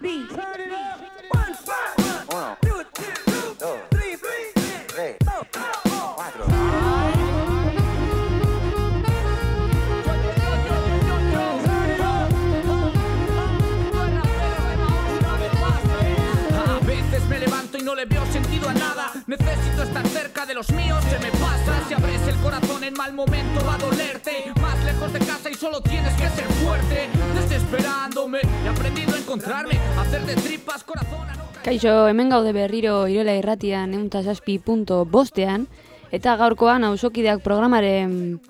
A los míos, se me pasa. Si abres el corazón en mal momento va a dolerte. Más lejos de casa y solo tienes que ser fuerte. Desesperándome, he aprendido a encontrarme, hacer de tripas corazón. a no Kaixo, hemen gaude berriro irela irratian euntasazpi.bostean eta gaurkoan auzokideak programaren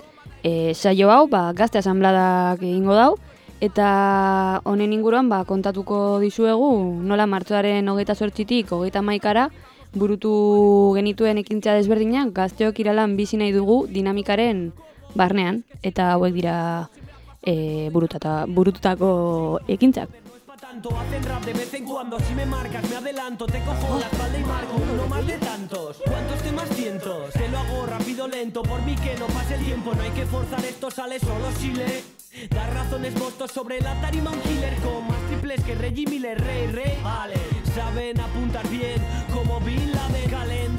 e, saio hau, ba, gazte asanbladak egingo dau eta honen inguruan ba, kontatuko dizuegu nola martxoaren hogeita sortzitik hogeita maikara burutu genituen ekintza desberdinak gazteok iralan bizi nahi dugu dinamikaren barnean eta hauek dira e, burutata, burututako ekintzak. tanto, hacen rap de vez en cuando, si me marcas me adelanto, te cojo la espalda y marco uno más de tantos. ¿Cuántos temas cientos? Te lo hago rápido, lento, por mí que no pase el tiempo, no hay que forzar esto, sale solo si le das razones mostos sobre la tarima un killer con más triples que Reggie Miller, rey, rey. Vale, saben apuntar bien como Laden,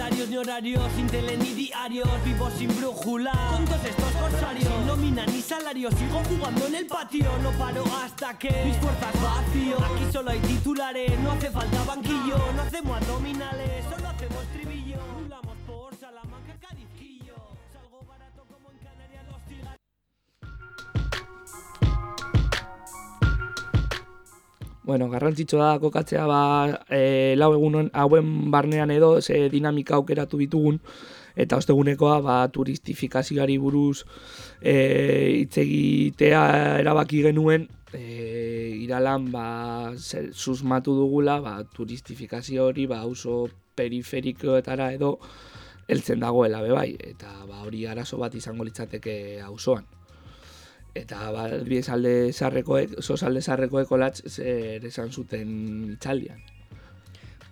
calendarios ni horarios, sin tele ni diarios, vivo sin brújula. Con estos corsarios, sin nómina ni salario, sigo jugando en el patio, no paro hasta que mis fuerzas vacío. Aquí solo hay titulares, no hace falta banquillo, no hacemos abdominales, Bueno, garrantzitsua da kokatzea ba, e, lau egun hauen barnean edo ze dinamika aukeratu ditugun eta ostegunekoa ba, turistifikazioari buruz e, hitz egitea erabaki genuen e, iralan ba, ze- susmatu dugula ba, turistifikazio hori ba, auzo periferikoetara edo heltzen dagoela be bai eta ba, hori arazo bat izango litzateke auzoan. Eta ba, biez alde zarrekoek, sos alde zarrekoek olatz zer esan zuten itzaldian.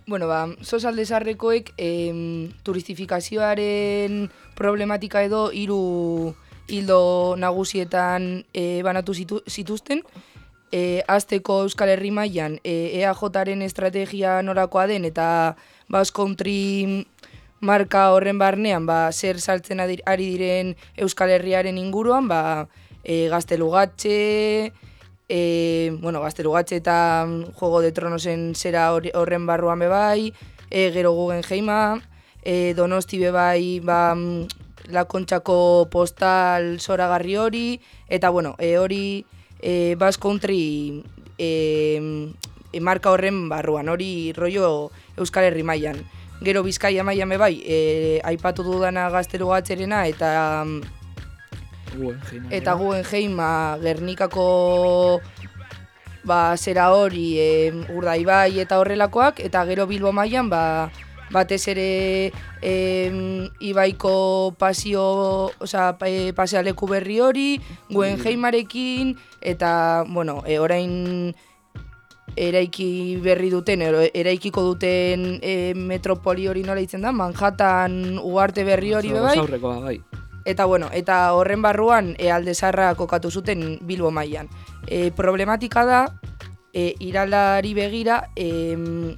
Bueno, ba, sos alde zarrekoek em, turistifikazioaren problematika edo hiru hildo nagusietan e, banatu zitu, zituzten. E, azteko Euskal Herri mailan e, EAJaren estrategia norakoa den eta Basque Country marka horren barnean ba, zer saltzen ari diren Euskal Herriaren inguruan, ba, e, gaztelugatxe, e, bueno, gaztelugatxe eta mm, Juego de Tronosen zera horren barruan bebai, e, gero Guggenheima, e, Donosti bebai, ba, mm, La Kontxako postal zoragarri hori, eta bueno, e, hori e, Basque Country e, e, marka horren barruan, hori rollo Euskal Herri mailan. Gero Bizkaia mailan bebai, e, aipatu dudana gaztelugatxerena eta Guggenheim. eta Guggenheim ba, Gernikako ba, zera hori e, urdaibai eta horrelakoak, eta gero Bilbo mailan ba, batez ere em, ibaiko pasio, oza, e, pasealeku berri hori, Guggenheimarekin, eta, bueno, e, orain eraiki berri duten, ero- eraikiko duten e, metropoli hori nola ditzen da, Manhattan uarte berri hori bebai. Aurrekoa bai. Eta bueno, eta horren barruan e, aldezarra kokatu zuten Bilbo mailan. E, problematika da, e, iralari begira, e,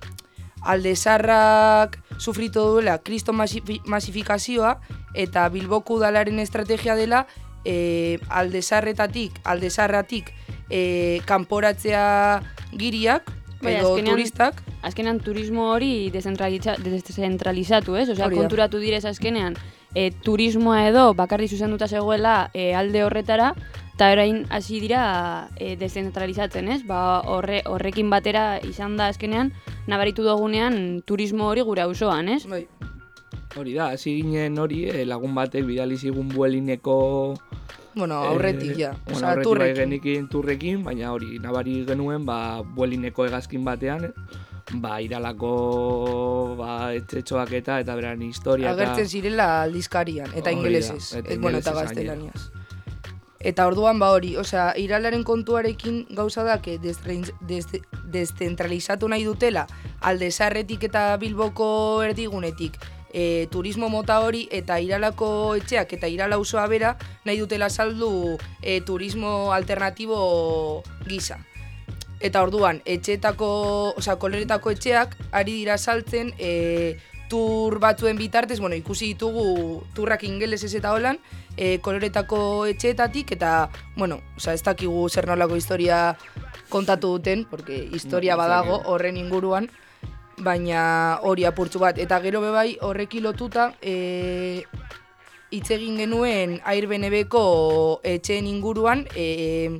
aldezarrak sufritu duela kristo masifi- masifikazioa eta Bilboku udalaren estrategia dela e, aldezarretatik, aldezarratik e, kanporatzea giriak, Bai, edo azkenean- turistak, azkenean turismo hori dezentraliza, deszentralizatu, ez? Osea, konturatu direz azkenean e, turismoa edo bakarri zuzenduta zegoela e, alde horretara, eta orain hasi dira e, dezentralizatzen, ez? Ba, horre, horrekin batera izan da azkenean nabaritu dugunean turismo hori gure auzoan, ez? bai, Hori da, hasi ginen hori eh, lagun batek bidali zigun buelineko... bueno, aurretik, eh, ja. Bueno, Osea, aurretik bai turrekin. genikin turrekin, baina hori nabari genuen ba, buelineko hegazkin batean, ba, iralako ba, etxetxoak eta eta beran historia agertzen zirela aldizkarian, eta ingelesez, eta et, bueno, eta gaztelaniaz. Eta orduan ba hori, osea, iralaren kontuarekin gauza da, que desrein- des- deszentralizatu nahi dutela, aldezarretik eta bilboko erdigunetik, e, turismo mota hori eta iralako etxeak eta irala auzoa bera nahi dutela saldu e, turismo alternatibo gisa. Eta orduan, etxeetako, osea, koloretako etxeak ari dira saltzen e, tur batzuen bitartez, bueno, ikusi ditugu turrak ingelesez eta holan, e, koloretako etxeetatik, eta, bueno, osea, ez dakigu zer nolako historia kontatu duten, porque historia Mm, badago horren inguruan, baina hori apurtzu bat. Eta gero bebai horreki lotuta, e, hitz egin genuen Airbnb-ko etxeen inguruan, e,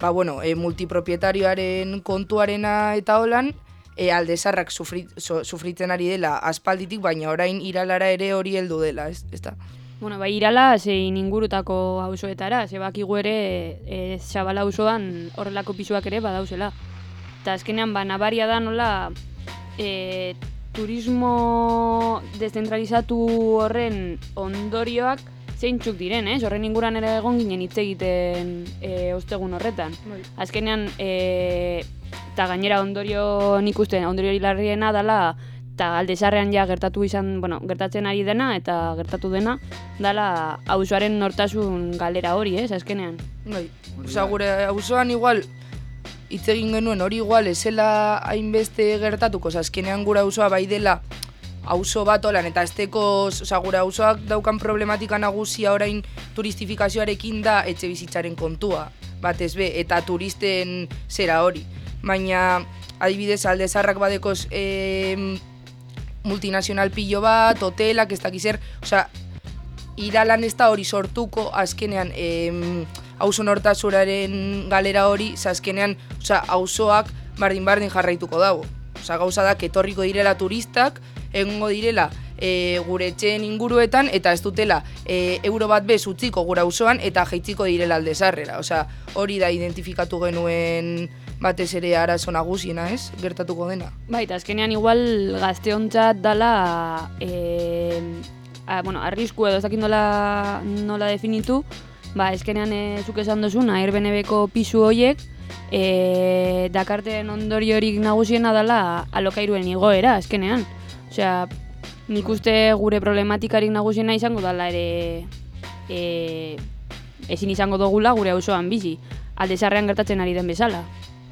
ba, bueno, e, multipropietarioaren kontuarena eta holan, e, aldezarrak sufrit, so, sufritzen ari dela aspalditik, baina orain iralara ere hori heldu dela, ez da? Bueno, bai irala zein ingurutako auzoetara, ze bakigu ere e, Zabala auzoan horrelako pisuak ere badauzela. Eta azkenean ba nabaria da nola e, turismo dezentralizatu horren ondorioak zeintzuk diren, ez? Horren inguran ere egon ginen hitz egiten e, ostegun horretan. Azkenean, e, eta gainera ondorio nik uste, ondorio hilarriena dala, eta aldezarrean ja gertatu izan, bueno, gertatzen ari dena, eta gertatu dena, dala auzoaren nortasun galera hori, ez, azkenean. Bai, osea, gure auzoan igual hitz egin genuen hori igual ezela hainbeste gertatuko, azkenean gure auzoa bai dela auzo bat olan eta esteko, osea, gure auzoak daukan problematika nagusia orain turistifikazioarekin da etxe bizitzaren kontua, batez be, eta turisten zera hori. Baina, adibidez, alde zarrak badekoz em, multinazional pilo bat, hotelak, ez dakiz zer, osea, iralan ez da hori sortuko, azkenean, em, auzo nortasuraren galera hori, azkenean, osea, auzoak bardin-bardin jarraituko dago. Osea, gauza da, etorriko direla turistak, egongo direla e, gure etxeen inguruetan, eta ez dutela e, euro bat bez utziko gure auzoan eta jaitziko direla alde zarrera. Osea, hori da identifikatu genuen batez ere arazo nagusiena, ez? Gertatuko dena. Bai, eta azkenean igual gazteontzat dala, e, a, bueno, arrisku edo ez dakit nola, nola definitu, ba, azkenean e, zuk esan duzun, Airbnb-ko pisu hoiek, e, dakarten ondoriorik nagusiena dala alokairuen igoera, azkenean. Osea, nik uste gure problematikarik nagusiena izango dala ere e, ezin izango dugula gure auzoan bizi. Alde zarrean gertatzen ari den bezala.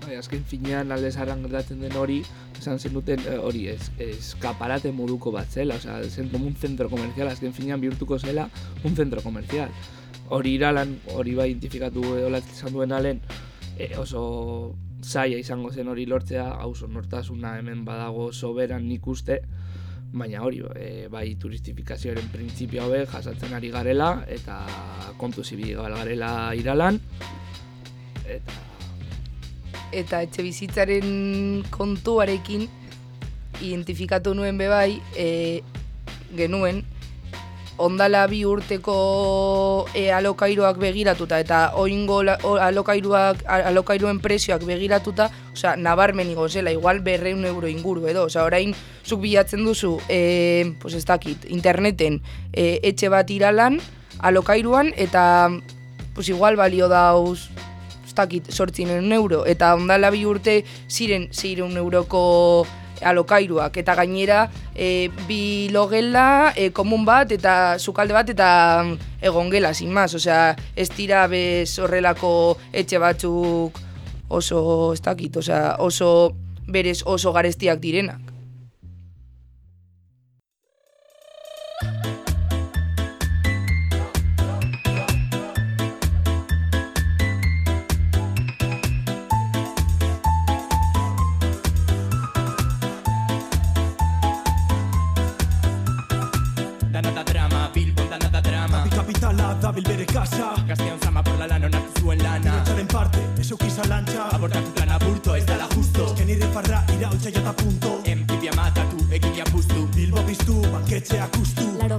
Bai, azken finean alde zaharran gertatzen den hori, esan zen duten eh, hori ez, eskaparate moduko bat zela, osea, zen como un centro comercial, azken finean bihurtuko zela un centro comercial. Hori iralan, hori bai identifikatu edo izan duen alen, e, oso zaila izango zen hori lortzea, auzo nortasuna hemen badago soberan nik uste, baina hori, e, bai turistifikazioaren printzipio hauek jasatzen ari garela, eta kontu zibi garela iralan, eta eta etxe bizitzaren kontuarekin identifikatu nuen bebai e, genuen ondala bi urteko e, alokairuak begiratuta eta oingo alokairuak alokairuen prezioak begiratuta, osea, nabarmen zela, igual berreun euro inguru edo, osea, orain zuk bilatzen duzu, e, pues ez dakit, interneten e, etxe bat iralan, alokairuan, eta pues igual balio dauz ez dakit, sortzinen euro, eta ondala bi urte ziren ziren euroko alokairuak, eta gainera e, bi logela, e, komun bat, eta sukalde bat, eta egon gela, sin más, osea, ez dira bez horrelako etxe batzuk oso, ez dakit, osea, oso berez oso garestiak direnak. Punto. Empibia matatu, egilia puztu Bilbo biztu, banketxeak ustu Laro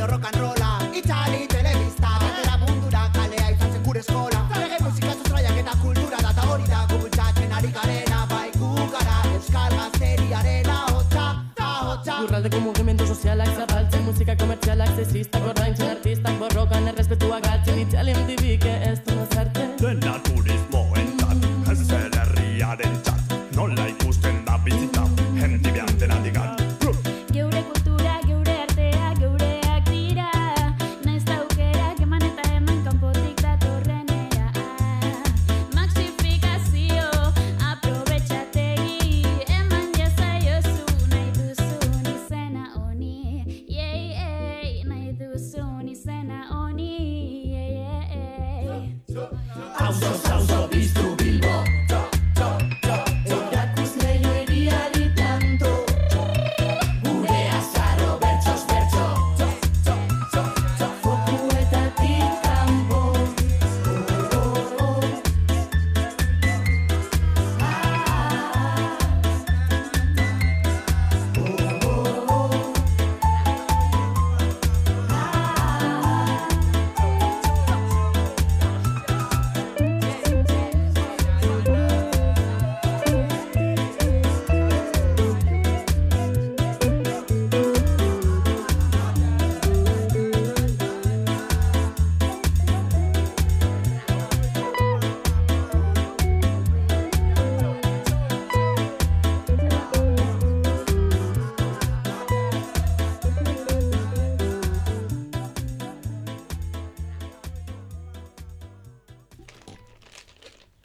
edo rock and rolla. Itzali, telebista, gatera mundura Kalea izan zen gure eskola. Reggae musika sustraiak eta kultura da Ta hori da gubultzatzen ari garena. Bai gara euskal gazteriaren ahotsa Ahotsa Lurraldeko mugimendu sozialak zabaltzen Musika komertzialak sexistak ordaintzen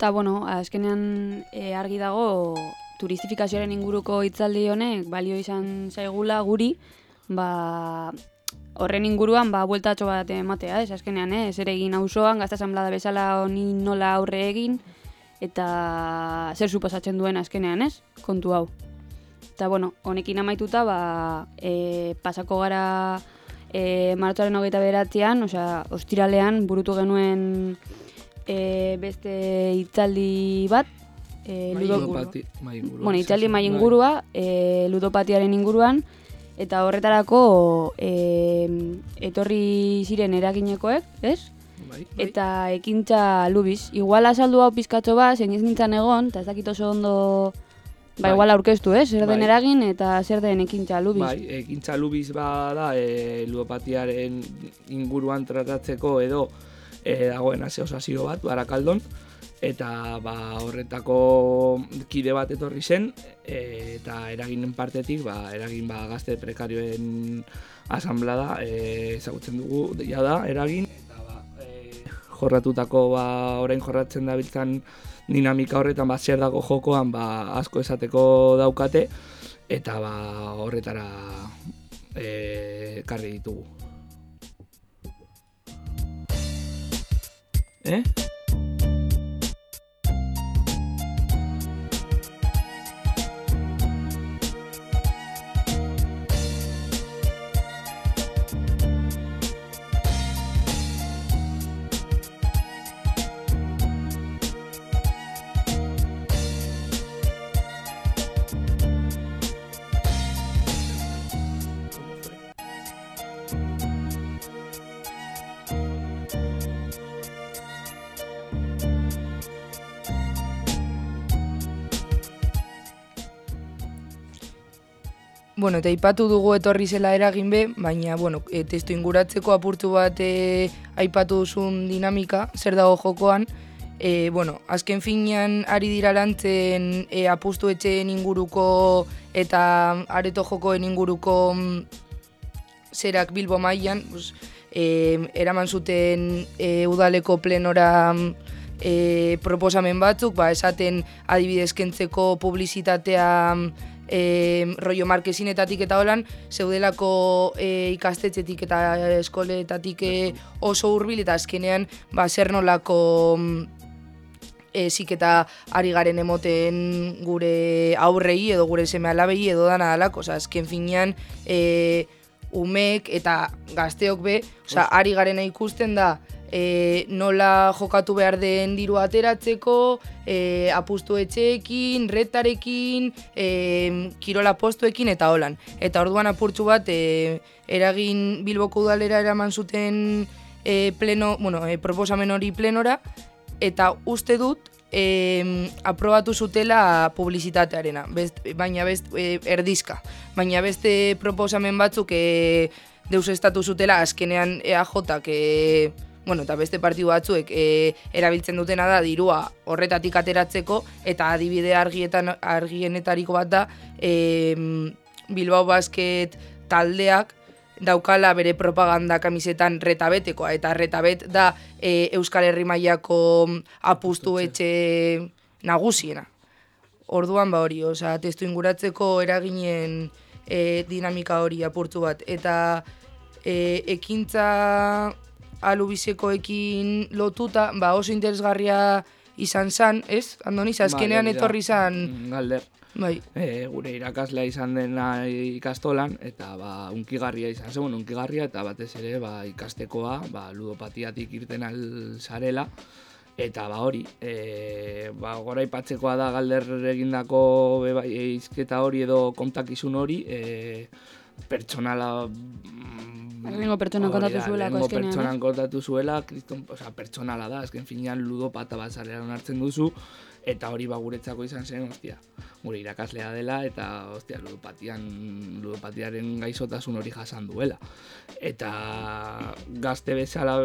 Eta, bueno, azkenean e, argi dago turistifikazioaren inguruko hitzaldi honek balio izan zaigula guri, ba, horren inguruan ba, bueltatxo bat ematea, ez azkenean, eh? ez ere egin auzoan gazta asamblada bezala honi nola aurre egin, eta zer suposatzen duen azkenean, ez? Kontu hau. Eta, bueno, honekin amaituta, ba, e, pasako gara e, martxoaren hogeita beratzean, osea, ostiralean burutu genuen e, beste hitzaldi bat, e, ludo- Ludopati- mai ingurua, bueno, hitzaldi esan mai zen, bai. ingurua, e, ludopatiaren inguruan, eta horretarako e, etorri ziren eraginekoek, ez? Bai, Eta ekintza lubiz. Igual azaldu hau pizkatxo bat, zein ez nintzen egon, eta ez dakit oso ondo, ba Bai. igual aurkeztu, ez? Zer den Bai. eragin eta zer den ekintza lubiz. Bai, ekintza lubiz bada e, ludopatiaren inguruan tratatzeko edo e, dagoen aseosazio bat, barakaldon, eta ba, horretako kide bat etorri zen, e, eta eraginen partetik, ba, eragin ba, gazte prekarioen asamblada e, ezagutzen dugu, ja da, eragin, eta ba, e, jorratutako, ba, orain jorratzen dabiltzan dinamika horretan, ba, zer dago jokoan, ba, asko esateko daukate, eta ba, horretara e, karri ditugu. Eh? Bueno, eta aipatu dugu etorri zela eragin be, baina, bueno, e, testu inguratzeko apurtu bat e, aipatu duzun dinamika, zer dago jokoan, e, bueno, azken finean ari dira lantzen e, apustu etxeen inguruko eta areto jokoen inguruko mm, zerak Bilbo mailan, pues, e, eraman zuten e, udaleko plenora mm, e, proposamen batzuk, ba, esaten adibidez kentzeko publizitatea mm, e, rollo markesinetatik eta holan, zeudelako e, ikastetxetik eta eskoletatik e, oso hurbil eta azkenean ba, zer nolako mm, ezik eta ari garen emoten gure aurrei edo gure seme alabei edo dana dalako, oza, azken finean e, umek eta gazteok be, oza, ari garena ikusten da e, nola jokatu behar den diru ateratzeko, e, apustu etxeekin, retarekin, e, kirola postuekin eta holan. Eta orduan apurtxu bat, e, eragin Bilboko udalera eraman zuten e, pleno, bueno, e, proposamen hori plenora, eta uste dut e, aprobatu zutela publizitatearena, best, baina best, e, erdizka. Baina beste proposamen batzuk e, deus estatu zutela azkenean EAJak e, bueno, eta beste partidu batzuek e, erabiltzen dutena da dirua horretatik ateratzeko eta adibide argietan argienetariko bat da e, Bilbao Basket taldeak daukala bere propaganda kamisetan retabetekoa eta retabet da e, Euskal Herri mailako apustu etxe nagusiena. Orduan ba hori, osea, testu inguratzeko eraginen e, dinamika hori apurtu bat. Eta e, ekintza alubizekoekin lotuta, ba oso interesgarria izan zan, ez? Andoniz, azkenean hori da. etorri zan... Mm, Galder. Bai. E, gure irakaslea izan dena ikastolan, eta ba, unkigarria izan zen, unkigarria, eta batez ere ba, ikastekoa, ba, ludopatiatik irten alzarela, eta ba hori, e, ba, gora ipatzekoa da galder egindako be, bai, izketa hori edo kontakizun hori, e, pertsonala Lehenengo pertsonan Hori kontatu da, zuelako lehenengo pertsonan kontatu zuela, kriston, osea, pertsonala da, azken finean ludopata bat zarean hartzen duzu, eta hori ba guretzako izan zen, ostia, gure irakaslea dela, eta ostia, ludopatian, ludopatiaren gaizotasun hori jasan duela. Eta gazte bezala,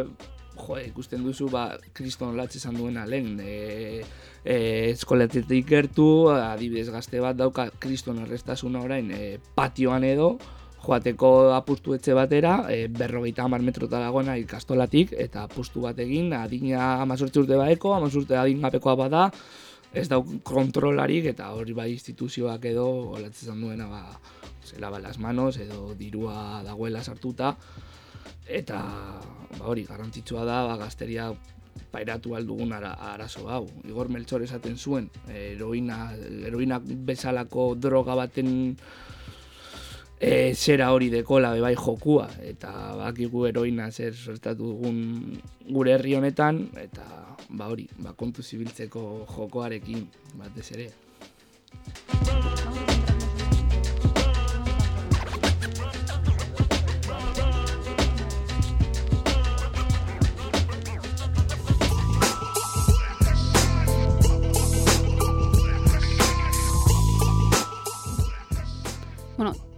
jo, ikusten duzu, ba, kriston latz esan duena lehen, e, e, eskoletetik gertu, adibidez gazte bat dauka kriston errestasuna orain e, patioan edo, joateko apustu etxe batera, e, berrogeita hamar metrota dagoena ikastolatik, eta apustu bat egin, adina amazortzi urte baeko, amazortzi adingapekoa bada, ez dau kontrolarik, eta hori bai instituzioak edo, olatzen duena, ba, zela ba las manos, edo dirua dagoela sartuta, eta ba, hori garrantzitsua da, ba, gazteria pairatu aldugun ara, arazo hau. Igor Meltxor esaten zuen, heroina, heroina bezalako droga baten e, zera hori dekola be bai jokua eta bakigu heroina zer sortatu dugun gure herri honetan eta ba hori, ba kontu zibiltzeko jokoarekin batez ere.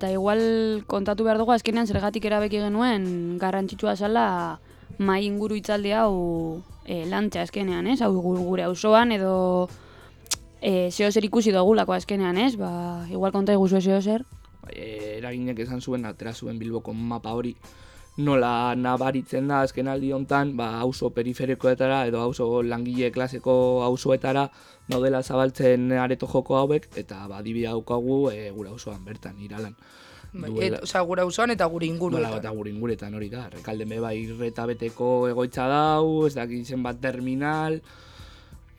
Eta igual kontatu behar dugu azkenean zergatik erabeki genuen garrantzitsua zala mai inguru hitzaldi hau e, lantza azkenean, ez? Hau gu- gure auzoan edo e, zeo zer ikusi dugulako azkenean, ez? Ba, igual konta iguzu zeo zer. E, eraginek esan zuen atera zuen Bilboko mapa hori nola nabaritzen da azken aldi hontan, ba auzo periferikoetara edo auzo langile klaseko auzoetara daudela zabaltzen areto joko hauek eta ba adibidea daukagu e, gure auzoan bertan iralan. Bai, Duela- et, osea, gure auzoan eta gure Nola inguruetan. eta gure inguretan hori da. Rekalden be bai reta beteko egoitza dau, ez dakit zenbat terminal,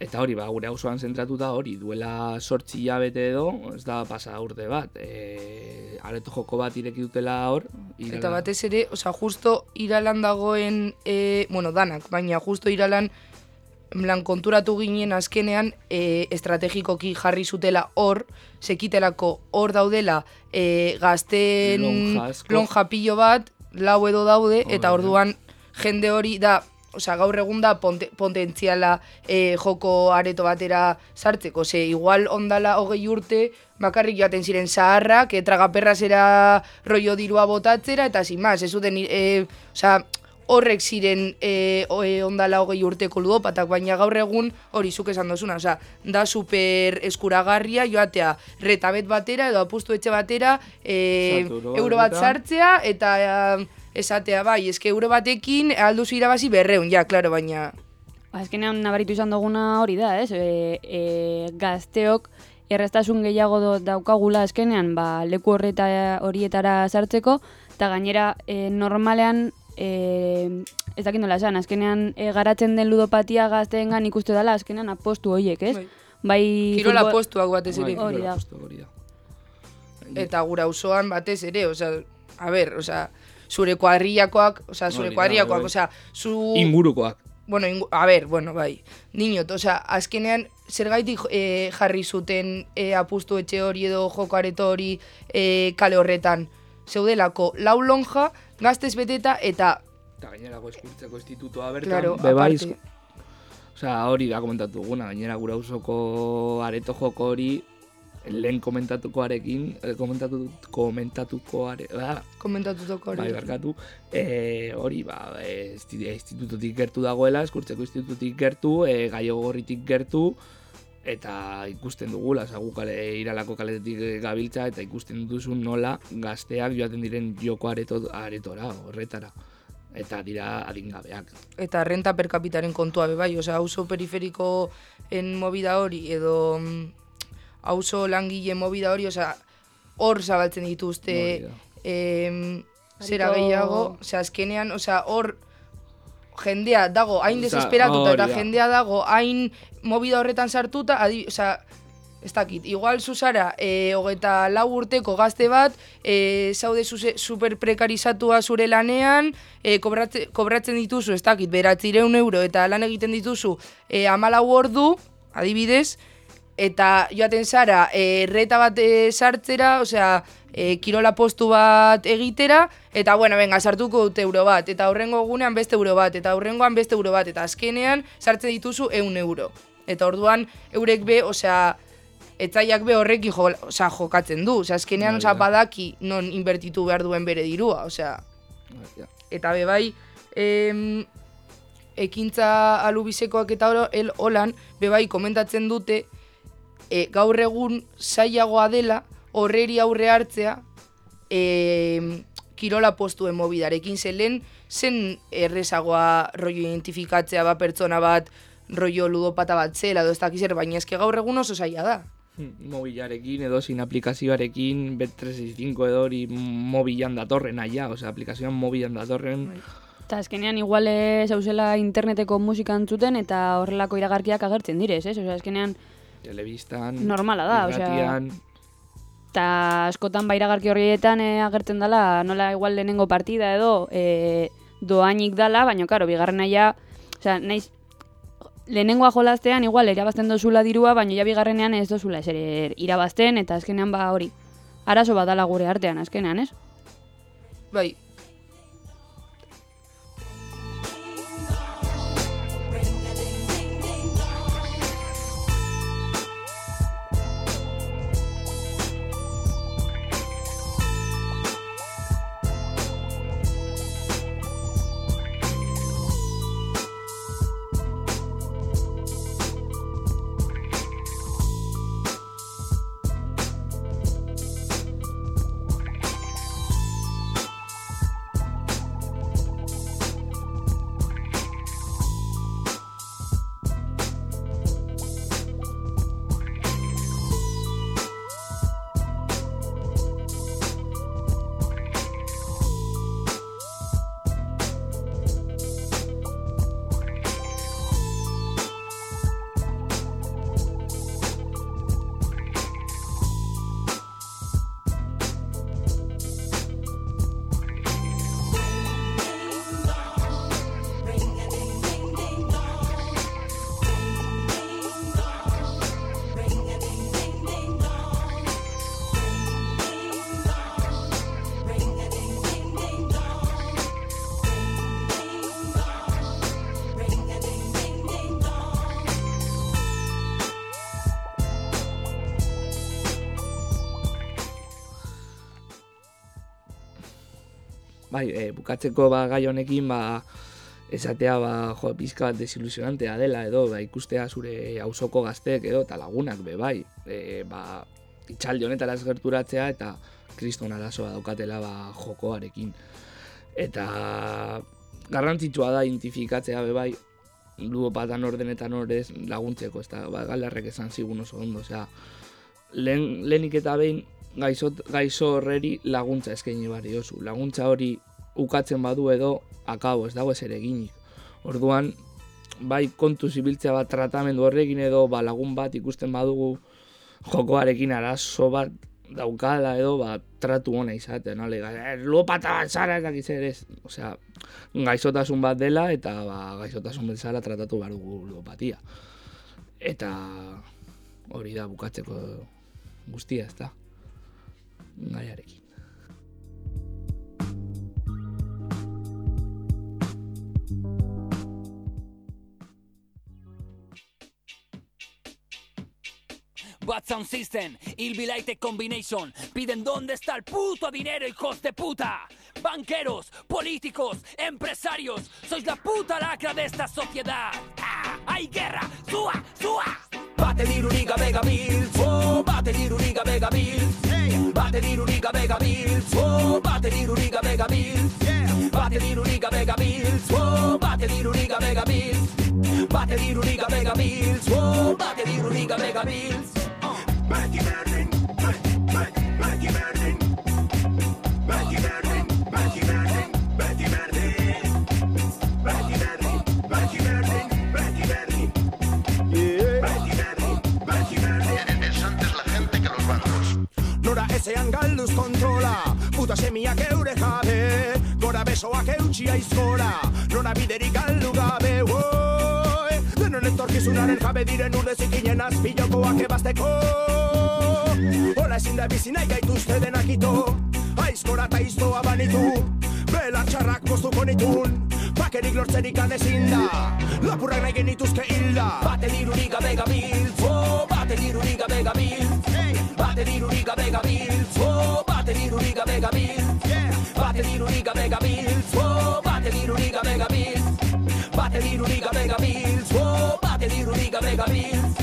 eta hori, ba, gure auzoan zentratuta hori, duela sortzi hilabete edo, ez da pasa urte bat. E, areto joko bat ireki dutela hor. Eta irala- batez ere, osea, justo iralan dagoen, e, bueno, danak, baina justo iralan, plan, konturatu ginen azkenean e, estrategikoki jarri zutela hor, sekitelako hor daudela e, gazten Lonja pilo bat, lau edo daude, Hori eta orduan jende hori da osea, gaur egun da potentziala e, joko areto batera sartzeko. Ze, igual ondala hogei urte, bakarrik joaten ziren zaharrak, e, tragaperrazera rollo dirua botatzera, eta sin más, ez zuten, e, osea, horrek ziren e, o- e, ondala hogei urteko ludopatak, baina gaur egun hori zuk esan dozuna, osea, da super eskuragarria joatea retabet batera edo apustu etxe batera e, euro bat sartzea eta e, esatea bai, eske euro batekin alduzu irabazi berreun, ja, klaro, baina Ba, azkenean nabaritu izan duguna hori da, ez? E, e, gazteok erreztasun gehiago do, daukagula azkenean ba, leku horreta horietara sartzeko, eta gainera e, normalean e, ez dakit nola esan, azkenean e, garatzen den ludopatia gazteengan ikuste dela azkenean apostu horiek, ez? Bai. Bai, kirola futbol- postuak batez ere. Hori da. hori da. eta gura auzoan batez ere, osea, a ber, osea, zure kuadrillakoak, osea, zure Hori da, kuadrillakoak, bai. osea, zu... Ingurukoak. Bueno, ingu, a ber, bueno, bai. Niñot, osea, azkenean, zergaitik e, jarri zuten e, apustu etxe hori edo joko areto hori e, kale horretan. Zeudelako, lau lonja, gaztez beteta, eta, Eta gainerako eskurtzeko institutoa bertan. claro, be bai, aparte, Osea, hori da komentatu duguna, gainera gura auzoko areto joko hori lehen komentatukoarekin, eh, komentatu, komentatukoare, da, komentatutoko hori. bai, barkatu, e, hori, ba, e, insti- institututik gertu dagoela, eskurtzeko institututik gertu, e, gaio gorritik gertu, eta ikusten dugula, oza, kale, iralako kaletetik gabiltza, eta ikusten duzu nola gazteak joaten diren joko areto, aretora, horretara. Eta dira adingabeak. eta renta per capitaren kontua be bai, osea, auzo periferiko en movida hori edo mm, auzo langile movida hori, osea, hor zabaltzen dituzte em, zera Ariko- gehiago, osea, azkenean, osea, hor jendea dago hain desesperatuta eta jendea dago hain movida horretan sartuta, adi, osea, ez dakit, igual zuzara, e, hogeta lau urteko gazte bat, e, zaude zuze, super prekarizatua zure lanean, e, kobratze, kobratzen dituzu, ez dakit, beratzireun euro, eta lan egiten dituzu e, amalau ordu, adibidez, eta joaten zara, e, reta bat e, sartzera, osea, e, kirola postu bat egitera, eta bueno, venga, sartuko dute euro bat, eta aurrengo egunean beste euro bat, eta aurrengoan beste euro bat, eta azkenean sartzen dituzu eun euro. Eta orduan, eurek be, osea, etzaiak be horrekin jo, osea, jokatzen du. Osea, azkenean, Hori osea, da. badaki non inbertitu behar duen bere dirua, osea, Ja. eta be bai, em, ekintza alubisekoak eta oro, el holan, be bai komentatzen dute, e, gaur egun zailagoa dela, horreri aurre hartzea, e, kirola postuen mobidarekin ze lehen, zen errezagoa rollo identifikatzea ba pertsona bat, rollo ludopata bat zela, edo ez dakiz zer, baina eske gaur egun oso zaila da. Hmm, mobilarekin edo sin aplikazioarekin Bet365 edo hori mobilan datorren aia, osea, aplikazioan mobilan datorren Eta azkenean igual ez zauzela interneteko musika entzuten eta horrelako iragarkiak agertzen direz, ez? Osea, azkenean telebistan, Normala da, osea, irratian, eta askotan ba iragarki horietan eh, agertzen dela nola igual lehenengo partida edo eh, doainik dala, baina karo, bigarrena ja, osea, naiz lehenengoa jolaztean igual irabazten dozula dirua, baina ja bigarrenean ez dozula ezer irabazten eta azkenean ba hori. Arazo bat dala gure artean azkenean, ez? Bai, bai, e, bukatzeko ba, gai honekin, ba, esatea, ba, jo, pizka bat desilusionantea dela, edo, ba, ikustea zure auzoko gazteek, edo, eta lagunak, be, bai, e, ba, itxaldi honetara gerturatzea, eta kriston arazoa daukatela, ba, jokoarekin. Eta garrantzitsua da identifikatzea, be, bai, ludopatan ordenetan ordez laguntzeko, ez da, ba, galarrek esan zigun oso ondo, osea, lehen, lehenik eta behin gaizo, gaizo horreri laguntza eskaini bari oso. Laguntza hori ukatzen badu edo akabo, ez dago ez ere. Orduan, bai kontu zibiltzea bat tratamendu horrekin edo ba, lagun bat ikusten badugu jokoarekin arazo bat daukala edo ba, tratu ona izaten, no? Lega, eh, lopata bat zara ez dakiz ere, ez. Osea, gaizotasun bat dela eta ba, gaizotasun bezala tratatu behar dugu ludopatia. Eta hori da bukatzeko guztia, ez da. Gaiarekin. Bad Sound System, Ilbilighted Combination. Piden dónde está el puto dinero, hijos de puta. Banqueros, políticos, empresarios, sois la puta lacra de esta sociedad. ¡Ah! ¡Hay guerra! ¡Sua! ¡Sua! Bate Batediruriga Vega Bills, oh, Batediruriga Vega Bills, hey. Batediruriga Vega Bills, oh, Batediruriga Vega Bills, yeah. Bate Batediruriga Vega Bills, oh, Batediruriga Vega Bills, Batediruriga Vega Bills, oh, Batediruriga Vega Bills. Back it, back it, back it, back it, back it. Nora ezean galduz kontrola Puta semiak eure jabe Gora besoak eutxi aizkora Nora biderik galdu gabe Oi, Denon etorkizunaren jabe diren urde zikinen azpilokoak ebazteko. Hola ezin da bizi nahi gaituzte denak ito Aizkora eta iztoa banitu Belar txarrak moztuko nitun Bakerik lortzerik ezin da Lapurrak nahi genituzke hilda. Bate dirurik gabe gabiltz oh, Bate dirurik gabe gabiltz Bate dirurik gabe gabiltz oh, Bate dirurik gabe gabiltz Bate dirurik gabe gabiltz oh, Bate dirurik gabe gabiltz Bate dirurik gabe gabiltz oh, Bate dirurik gabe gabiltz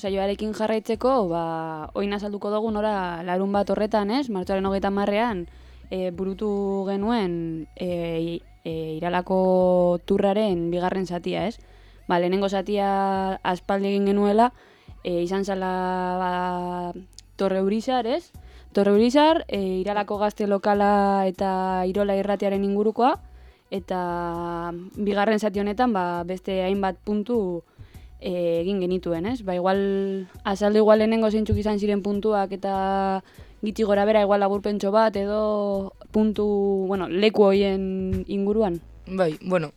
saioarekin jarraitzeko, ba, oin azalduko dugu nora larun bat horretan, ez? Martxoaren hogeita marrean, e, burutu genuen e, e, iralako turraren bigarren zatia, ez? Ba, lehenengo zatia aspaldi egin genuela, e, izan zala ba, Torre Urizar, ez? Torre Urizar, e, iralako gazte lokala eta irola irratiaren ingurukoa, eta bigarren zati honetan ba, beste hainbat puntu e, egin genituen, ez? Ba, igual, azaldu igual lehenengo zeintzuk izan ziren puntuak eta gitxi gora bera igual laburpentxo bat edo puntu, bueno, leku hoien inguruan? Bai, bueno,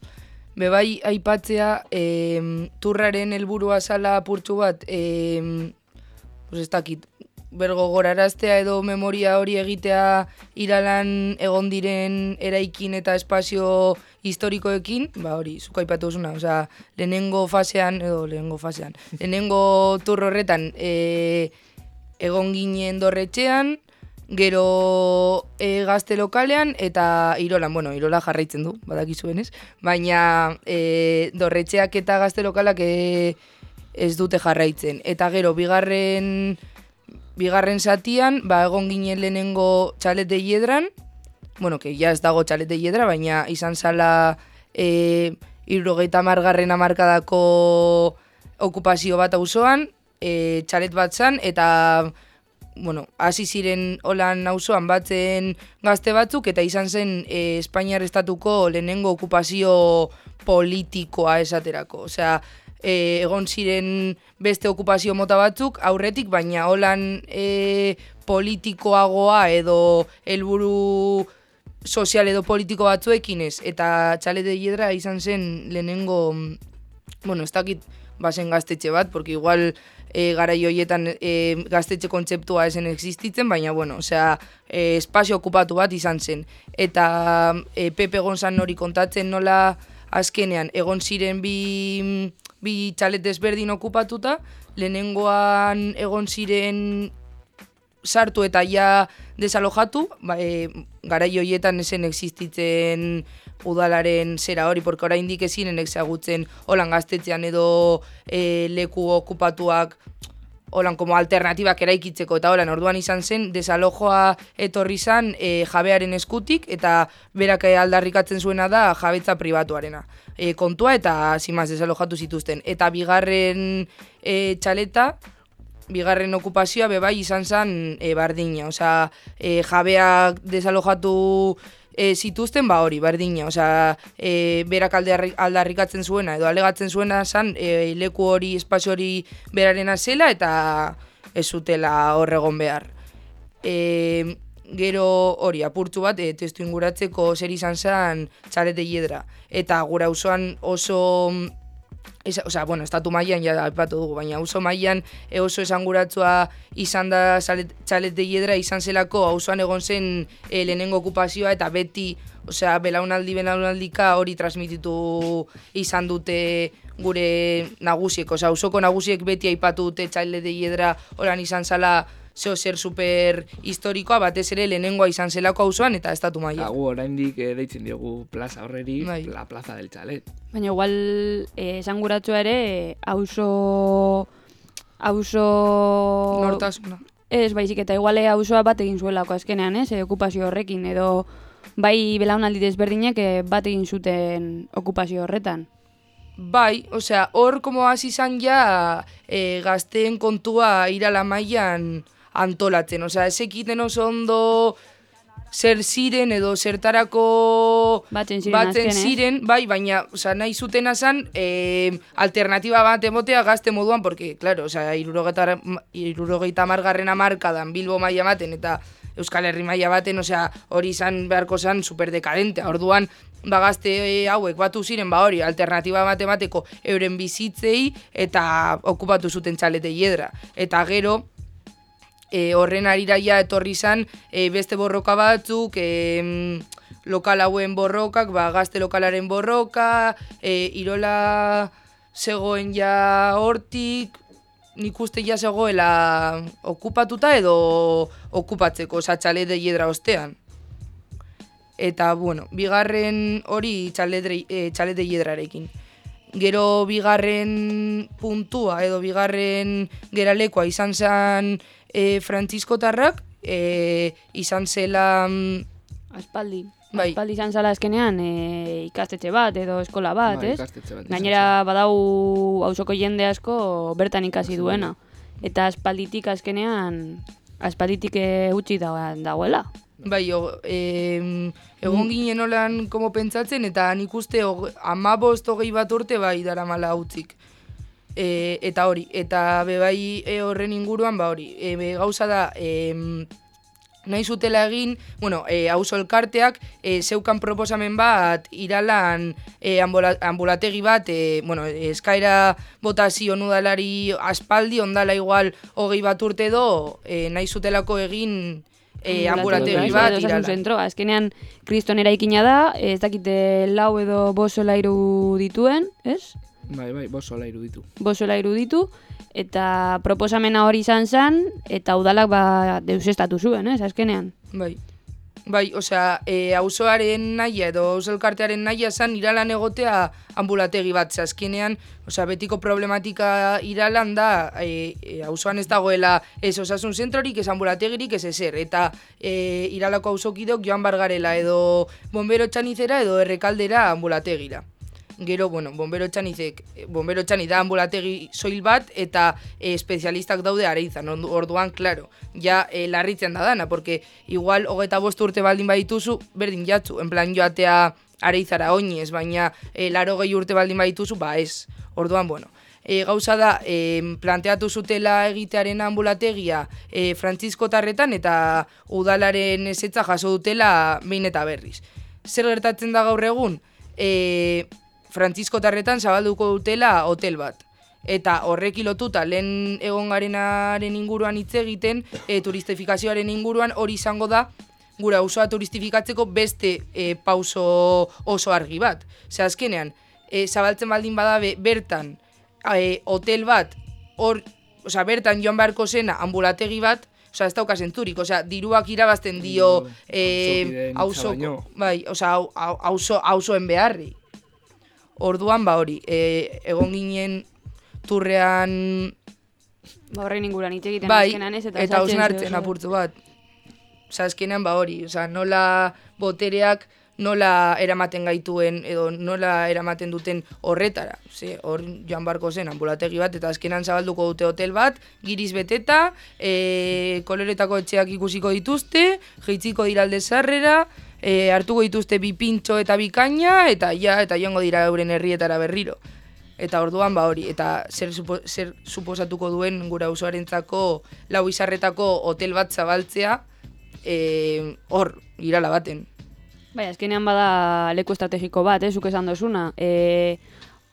bebai aipatzea em, turraren helburua zala apurtxu bat, em, pues ez dakit, bergo goraraztea edo memoria hori egitea iralan egon diren eraikin eta espazio historikoekin, ba hori, zuk aipatu duzuna, osea, lehenengo fasean, edo lehenengo fasean, lehenengo turro horretan e, egon ginen dorretxean, gero e, gazte lokalean eta Irolan, bueno, Irola jarraitzen du, badakizuen ez, baina e, dorretxeak eta gazte lokalak e, ez dute jarraitzen. Eta gero, bigarren, bigarren zatian, ba, egon ginen lehenengo txalet de hiedran, bueno, que ja ez dago txalet de hiedra, baina izan zala e, irrogeita margarren amarkadako okupazio bat auzoan, e, txalet bat zan, eta bueno, hasi ziren holan auzoan batzen gazte batzuk eta izan zen e, Espainiar estatuko lehenengo okupazio politikoa esaterako. Osea, e, egon ziren beste okupazio mota batzuk aurretik, baina holan e, politikoagoa edo helburu sozial edo politiko batzuekin ez. Eta txale de hiedra izan zen lehenengo, mm, bueno, ez dakit bazen gaztetxe bat, porque igual e, gara joietan e, gaztetxe kontzeptua esen existitzen, baina, bueno, osea, e, espazio okupatu bat izan zen. Eta e, Pepe Gonzan hori kontatzen nola azkenean, egon ziren bi, bi txalet desberdin okupatuta, lehenengoan egon ziren sartu eta ja desalojatu, ba, e, gara joietan esen existitzen udalaren zera hori, porque oraindik ezinen ezagutzen holan gaztetzean edo e, leku okupatuak holan como alternatibak eraikitzeko eta holan orduan izan zen desalojoa etorri zan e, jabearen eskutik eta berak aldarrikatzen zuena da jabetza pribatuarena. E, kontua eta zimaz desalojatu zituzten. Eta bigarren e, txaleta, bigarren okupazioa bebai izan zen e, bardina. Osea, e, jabeak desalojatu e, zituzten, ba hori, berdina. Osea, e, berak aldarri, aldarrikatzen zuena, edo alegatzen zuena zan, e, leku hori, espazio hori berarena zela, eta ez zutela horregon behar. E, gero hori, apurtu bat, e, testu inguratzeko zer izan zen txarete hiedra. Eta gura auzoan oso Esa, osea, bueno, estatu mailan ja aipatu dugu, baina auzo mailan e oso esanguratsua izan da txalet de hiedra izan zelako auzoan egon zen e, lehenengo okupazioa eta beti, osea, belaunaldi belaunaldika hori transmititu izan dute gure nagusiek, osea, auzoko nagusiek beti aipatu dute txalet de hiedra oran izan zala zeo zer super historikoa, batez ere lehenengoa izan zelako auzoan eta estatu maila. Gu oraindik e, deitzen diogu plaza horreri, la plaza del txalet. Baina igual eh, esanguratsua ere auzo auzo nortasuna. Ez, baizik eta igual auzoa bat egin zuelako azkenean, ez, e, okupazio horrekin edo bai belaunaldi desberdinek e, bat egin zuten okupazio horretan. Bai, osea, hor como hasi izan ja e, gazteen kontua irala mailan antolatzen. Osea, ez oso ondo zer ziren edo zertarako batzen ziren, batzen azken, ziren bai, baina osea, nahi zuten azan e, alternatiba bat emotea gazte moduan, porque, claro, osea, irurogeita margarren amarkadan Bilbo maila baten eta Euskal Herri maila baten, osea, hori izan beharko zan superdekadente. Orduan, ba gazte hauek batu ziren, ba hori, alternatiba matemateko euren bizitzei eta okupatu zuten txalete hiedra. Eta gero, e, horren ariraia etorri izan e, beste borroka batzuk, e, lokal hauen borrokak, ba, gazte lokalaren borroka, e, irola zegoen ja hortik, nik uste ja zegoela okupatuta edo okupatzeko, oza, txalete hiedra ostean. Eta, bueno, bigarren hori txalete, e, txalete hiedrarekin. Gero bigarren puntua edo bigarren geralekoa izan zen e, Francisco Tarrak, e, izan zela... mm, Aspaldi. Bai. Aspaldi izan zala azkenean e, ikastetxe bat edo eskola bat, Bai, ez? bat Gainera badau auzoko jende asko bertan ikasi duena. Eta aspalditik azkenean, aspalditik e, utzi da, dagoela. Bai, o, e, egon ginen holan komo pentsatzen, eta nik uste amabost hogei bat urte bai daramala utzik. E, eta hori, eta be bai e, horren inguruan, ba hori, e, gauza da, e, nahi zutela egin, bueno, e, auzo elkarteak, e, zeukan proposamen bat, iralan e, ambula, ambulategi bat, e, bueno, eskaira botazio nudalari aspaldi, ondala igual hogei bat urte do, e, nahi zutelako egin e, ambulategi bat, Osasun iralan. zentro, azkenean kriston eraikina da, ez dakite lau edo bost solairu dituen, ez? Bai, bai, bost sola iruditu. Bost solairu ditu, eta proposamena hori izan zen, eta udalak ba deusestatu zuen, ez, azkenean. Bai. Bai, osea, e, auzoaren naia edo auzelkartearen naia zan iralan egotea ambulategi bat, ze azkenean, osea, betiko problematika iralan da, e, e, auzoan ez dagoela ez osasun zentrorik, ez ambulategirik, ez ezer, eta e, iralako auzokidok joan bargarela edo bombero txanizera edo errekaldera ambulategira. Gero, bueno, bombero txanizek, bombero txani da ambulategi soil bat eta e, espezialistak daude areizan, ordu- orduan, claro, ja e, larritzen da dana, porque igual hogeta bost urte baldin badituzu, berdin jatzu, en plan joatea areizara oinez, baina e, laro gehi urte baldin badituzu, ba ez. Orduan, bueno, e, gauza da, e, planteatu zutela egitearen ambulategia e, Frantziskotarretan eta udalaren ezetza jaso dutela behin eta berriz. Zer gertatzen da gaur egun? E, Frantziskotarretan zabalduko dutela hotel bat. Eta horreki lotuta lehen egon garenaren inguruan hitz egiten, e, turistifikazioaren inguruan hori izango da gura auzoa turistifikatzeko beste e, pauso oso argi bat. Ze azkenean, e, zabaltzen baldin badabe bertan e, hotel bat, hor, osea, bertan joan beharko zena ambulategi bat, osea, ez dauka zentzurik, osea, diruak irabazten dio e, auzo, bai, osea, au- au- auzo, auzoen beharri. Orduan, ba hori, e, egon ginen turrean Ba horren inguruan hitz egiten bai, ez, eta, eta zer- apurtu bat. Osa, azkenean ba hori, osa, nola botereak nola eramaten gaituen edo nola eramaten duten horretara. Ze, hor joan barko zen ambulategi bat eta azkenan zabalduko dute hotel bat, giriz beteta, e, koloretako etxeak ikusiko dituzte, jeitziko dira alde zarrera, e, hartuko dituzte bi pintxo eta bi kaina, eta ja, eta joango dira euren herrietara berriro. Eta orduan ba hori, eta zer, supo, zer suposatuko duen gura auzoarentzako lau izarretako hotel bat zabaltzea, e, hor, irala baten. Bai, azkenean bada leku estrategiko bat, eh, zuk esan dozuna. E,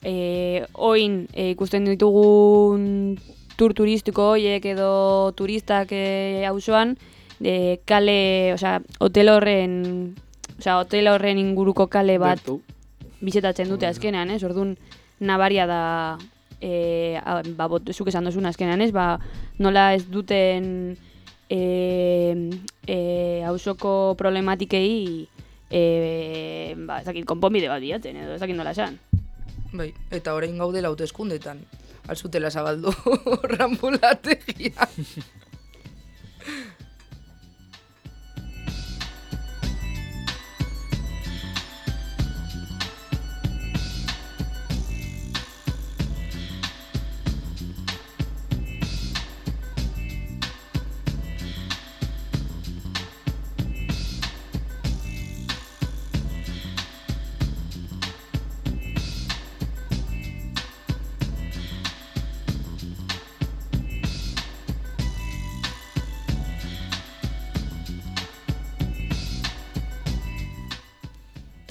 e, oin e, ikusten ditugun tur turistiko hoiek edo turistak e, auzoan, e, kale, osea, hotel horren, osea, hotel horren inguruko kale bat Gertu. bizetatzen dute azkenean, ez? Orduan nabaria da e, a, ba, bot, zuk esan dozuna azkenean, ez? Ba, nola ez duten e, e, auzoko problematikei e, ba, ez dakit, konponbide bat diatzen, edo ez dakit nola esan. Bai, eta orain gaudela hauteskundetan. Alzutela zabaldu rambulategia.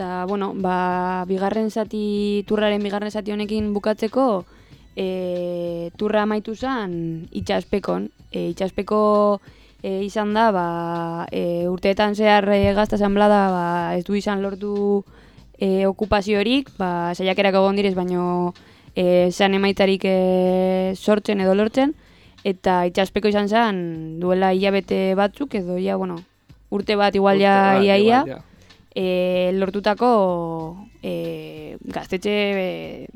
Eta, bueno, ba, bigarren zati, turraren bigarren zati honekin bukatzeko, e, turra amaitu zen itxaspekon. E, itxaspeko e, izan da, ba, e, urteetan zehar e, gazta asamblada ba, ez du izan lortu e, okupaziorik, ba, saiakerak egon direz, baino e, zan emaitarik e, sortzen edo lortzen, eta itxaspeko izan zen duela hilabete batzuk, edo ja, bueno, urte bat igual ja, Urte e, lortutako e, gaztetxe, e,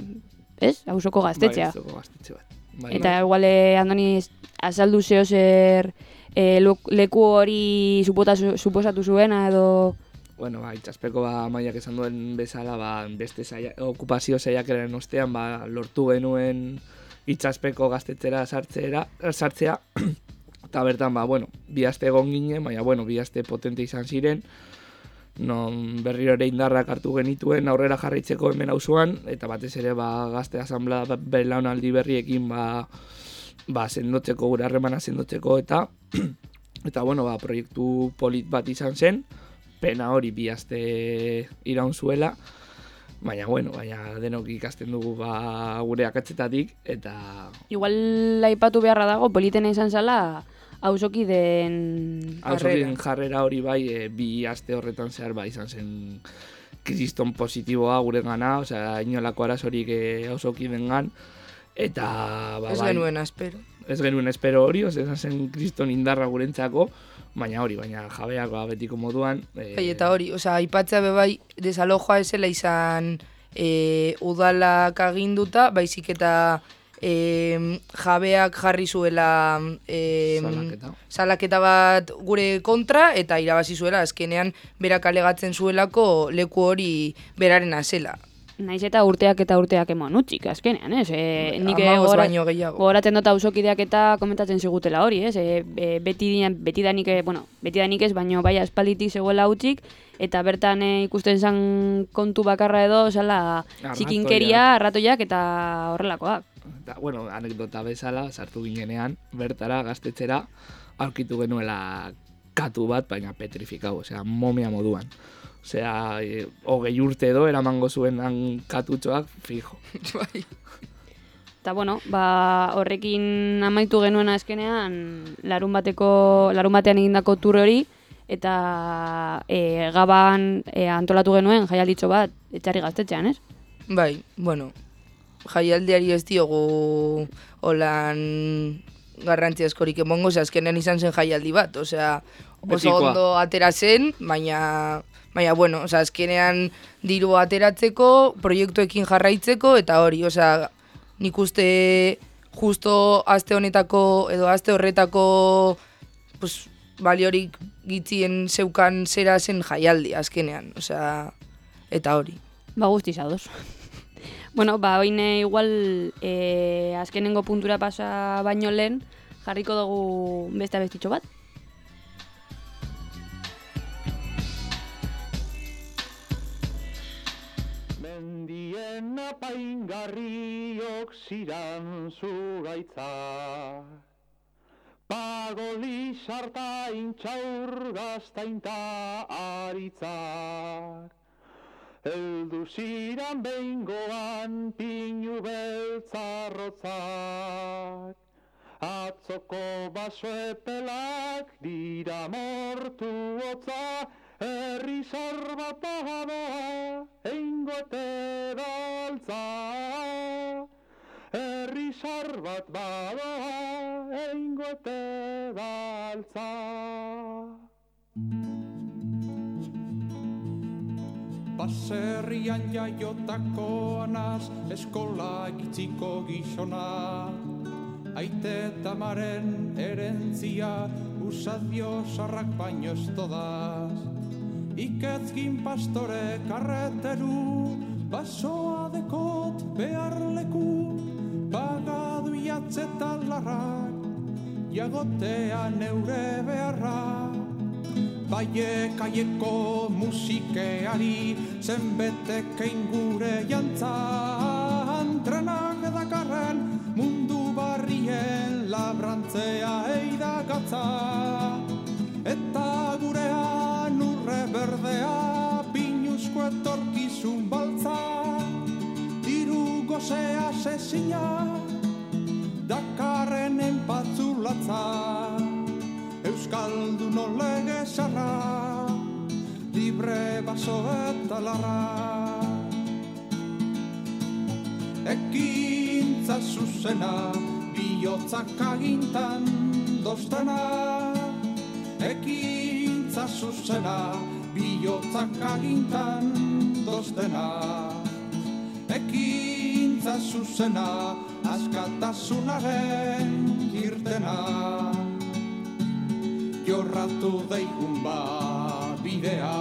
ez? Hausoko gaztetxea. Bai, gaztetxe bat. Bai, Eta bai. igual e, Andoni azaldu zeo zer e, leku hori supota- suposatu zuena edo... Bueno, ba, itxaspeko ba, maiak esan duen bezala, ba, beste saia, okupazio saiakeren ostean, ba, lortu genuen itxaspeko gaztetxera sartzera, sartzea, eta bertan, ba, bueno, bi aste egon ginen, baina, bueno, bi aste potente izan ziren, non berriro ere indarrak hartu genituen aurrera jarraitzeko hemen auzoan eta batez ere ba, gazte asamblea belaunaldi berriekin ba, ba, sendotzeko, gure harremana sendotzeko eta Eta, bueno, ba, proiektu polit bat izan zen, pena hori bi aste iraun zuela, baina, bueno, baina denok ikasten dugu ba, gure akatzetatik, eta Igual aipatu beharra dago, politena izan zala, hausoki den... Hausokin jarrera hori bai, e, bi aste horretan zehar ba, izan zen kriston positiboa gure gana, osea, inolako arazorik e, hausoki dengan, eta ba, Ez bai, genuen espero. ez genuen espero hori, osea, izan zen kriston indarra gurentzako, baina hori, baina jabeak ba, betiko moduan. E, Bai, eta hori, osea, aipatzea be bai, desalojoa esela izan e, udalak aginduta, baizik eta e, jabeak jarri zuela e, Salaketa. salaketa bat gure kontra, eta irabazi zuela, azkenean berak alegatzen zuelako leku hori berarena zela. Naiz eta urteak eta urteak emon utxik, azkenean, ez? E, nik gora- gogoratzen dut ausokideak eta komentatzen zigutela hori, ez? E, e, beti, beti danik, bueno, beti danik ez, baino bai aspalditik zegoela utxik, eta bertan e, ikusten zan kontu bakarra edo, zala, zikinkeria, arratoiak eta horrelakoak. Eta, bueno, anekdota bezala, sartu ginenean, bertara, gaztetxera, aurkitu genuela katu bat, baina petrifikau, osea, momia moduan. Osea, e, hogei urte edo eramango zuen katutxoak, fijo. bai. Eta bueno, ba, horrekin amaitu genuen azkenean larun bateko, larun batean egindako tur hori eta e, gaban e, antolatu genuen jaialditxo bat etxarri gaztetxean, ez? Bai, bueno, jaialdiari ez diogu holan garrantzi askorik emongo, ze azkenean izan zen jaialdi bat, osea, oso Betikoa. ondo atera zen, baina, baina bueno, osea, azkenean diru ateratzeko, proiektuekin jarraitzeko, eta hori, osea, nik uste justo aste honetako, edo aste horretako, pues, baliorik gitzien zeukan zera zen jaialdi, azkenean, osea, eta hori. Ba guztiz ados. Bueno, ba oin eh, igual e, azkenengo puntura pasa baino lehen jarriko dugu beste abestitxo bat. Mendien apaingarriok ziran zugaitza Pagoli sarta intxaur gaztainta aritzak Eldu ziran behingoan pinu beltzarrotzak Atzoko basoepelak dira mortu hotza Herri zar bat badoa, eingote daltza. Herri zar bat badoa, eingote daltza. Baserrian jaiotako anaz, eskola gitziko gizona. Aite eta maren erentzia, usadio sarrak baino ez todaz. Iketzgin pastore karreteru, basoa dekot behar leku, pagadu jatzetan larrak, jagotean eure beharra. Baie kaieko musikeari, zenbetekein gure jantzan, trenak edakarren mundu barrien labrantzea eidagatza. Eta gurean urre berdea, pinuzko etorkizun baltza, diru gozea sezina, dakarren enpatzulatza. Euskaldun olege zarra, libre baso eta larra. Ekintza zuzena, bihotzak agintan dostena. Ekintza zuzena, bihotzak agintan dostena. Ekintza zuzena, askatasunaren irtena jorratu daigun ba bidea.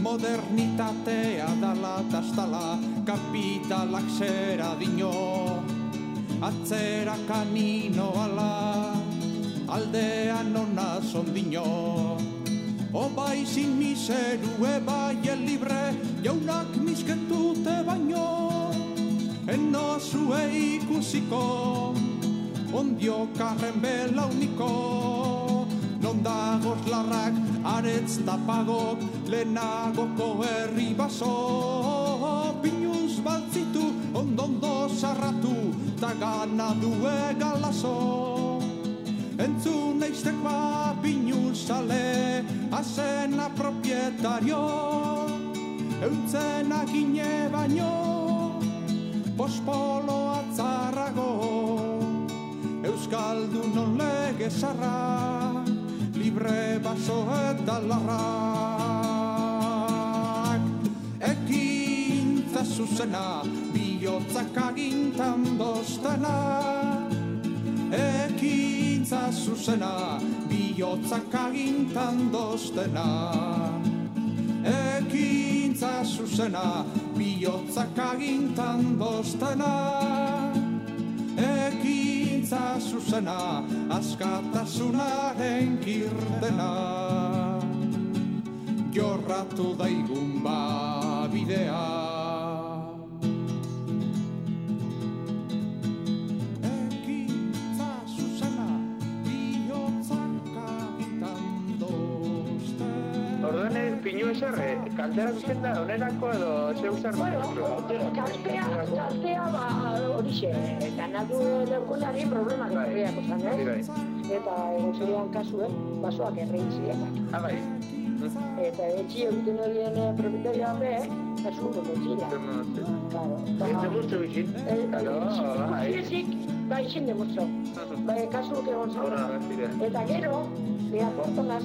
Modernitatea dala tastala, kapitalak zera dino, atzera kanino ala, aldean ona sondino. O bai sin miseru e bai el libre, jauna euskentute baino. Eno zue ikusiko ondio karren belauniko non dagoz larrak aretz tapagok lehenagoko herri baso. Pinuz baltzitu ondondo sarratu ta gana due galazo Entzun eiztek ba pinuzale azena propietario. Euntzen agine baino pospolo atzarrago. Euskaldun non lege zarra libre baso eta larrak. Ekintza zuzena bihotzak agintan doztena. Ekintza zuzena bihotzak agintan doztena. Ekintza zuzena bihotzak agintan doztena. Ekintza zuzena askatasunaren kirdena. Jorratu daigun ba bidea pinu eserre, kalterak uzten da, onerako edo zeu zer Kaltea, kaltea ba horixe, ganatu leukonari problemak Bai. herriako zan, Bai, bai. eh? Eta egon ziren kasuen, basoak errein ziren. Ah, bai. Eta etxi egiten horien eh, propietaria be, dut etxila. Claro. Egin demustro bizit. Claro, bai. Bai, izin demostro. Bai, kasu egon zire. Eta gero, beha portonaz,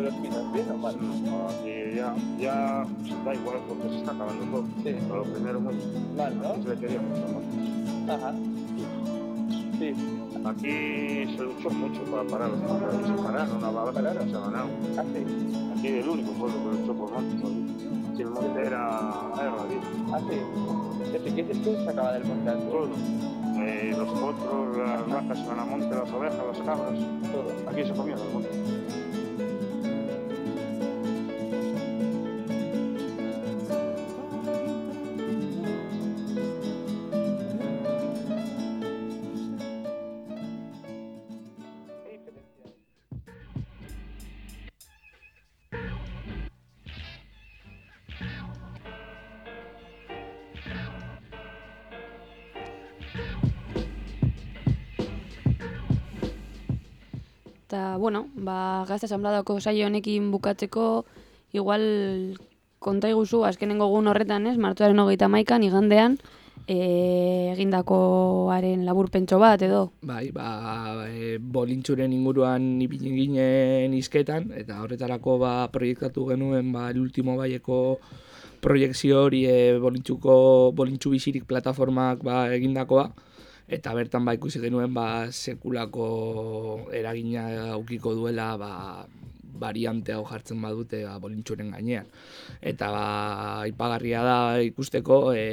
de los pinos, bien o mal. Y ya, ya da igual porque se está acabando todo. Sí. Pero lo primero mucho. Mal, ¿no? Se le quería mucho más. Ajá. Sí. Aquí se luchó mucho para parar los montes. Se pararon, una bala se ganaron. Ah, sí. Aquí el único pueblo que luchó por montes. Si el monte era, era Madrid. Ah, sí. Desde que que se acaba del monte Todo. Eh, los potros, las vacas a monte, las ovejas, las cabras. Todo. Aquí se comían los montes. Eta, bueno, ba, gazte asanbladako saio honekin bukatzeko, igual konta iguzu, azkenengo egun horretan, ez, martuaren hogeita maikan, igandean, e, egindakoaren laburpentso bat, edo? Bai, ba, e, bolintxuren inguruan ipini ginen izketan, eta horretarako ba, proiektatu genuen ba, el último baieko proiektzio hori e, bolintxuko, bolintxu bizirik plataformak ba, egindakoa, eta bertan ba ikusi genuen ba sekulako eragina aukiko duela ba variante hau jartzen badute ba, bolintxuren gainean. Eta ba, ipagarria da ikusteko e,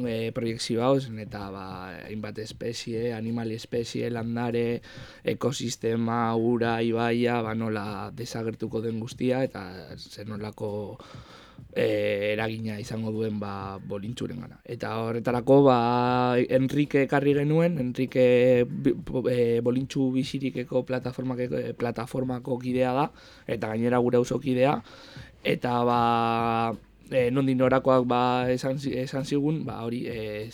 e, proiektzio hau, zen eta ba, hainbat espezie, animali espezie, landare, ekosistema, ura, ibaia, ba, nola desagertuko den guztia, eta zen nolako e, eragina izango duen ba, bolintxuren gana. Eta horretarako ba, Enrique ekarri genuen, Enrique e, bolintxu bizirikeko plataformako, plataformako kidea da, eta gainera gure kidea, eta ba, e, nondik norakoak ba, esan, esan zigun, ba, hori e,